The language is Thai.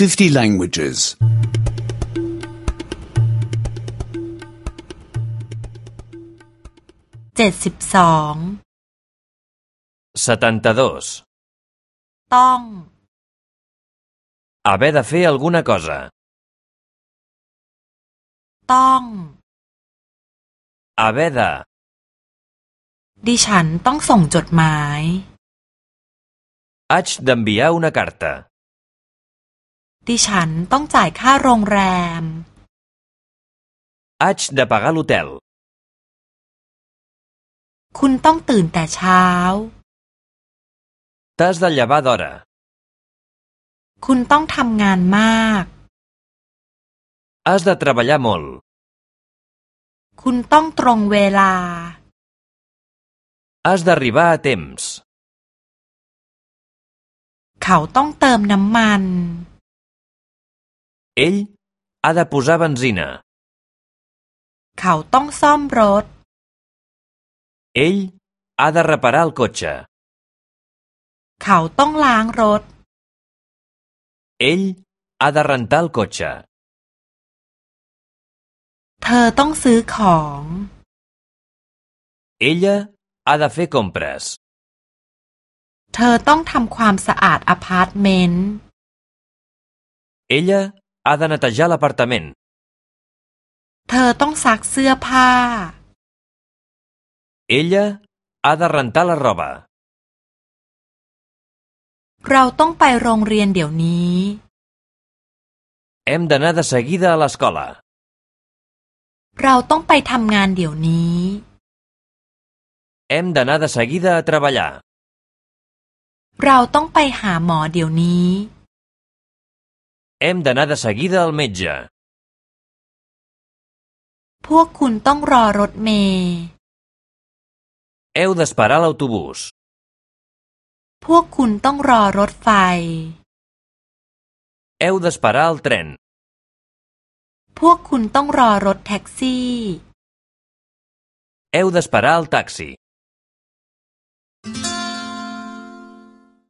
50 languages. 72 72. ต้อง Haver de fer alguna cosa. ต้อง Haver de. ดิฉันต้องส่งจดหมาย Haig d'enviar una carta. ดิฉันต้องจ่ายค่าโรงแรมอาจดะจ่าลูเตลคุณต้องตื่นแต่เช้าต้องตืยาแต่อร้าคุณต้องทำงานมากอต้องทรัำยานมากคุณต้องตรงเวลาอต้อรถบาเตมส์เขาต้องเติมน้ำมัน Ell ha de posar benzina. เขาต้องซ่อมรถ Ell ha de reparar el cotxe. เขาต้องล้างรถ Ell ha de rentar el cotxe. เธอต้องซื้อของ Ella ha de fer compres. เธอต้องทำความสะอาดอพาร์ตเมนต์ Ella Ha de netejar l'apartament. เธอต้องซักเสื้อผ้า Ella ha de rentar la roba. เราต้องไปโรงเรียนเดี๋ยวนี้ Hem d'anar de seguida a l'escola. เราต้องไปทำงานเดี๋ยวนี้ Hem d'anar de seguida a treballar. เราต้องไปหาหมอเดี๋ยวนี้ Hem d'anar de seguida al metge. พวกคุณต้องรอรถเมล์ Heu d'esperar l'autobús. พวกคุณต้องรอรถไฟ Heu d'esperar el tren. พวกคุณต้องรอรถแท็กซี่ Heu d'esperar el taxi.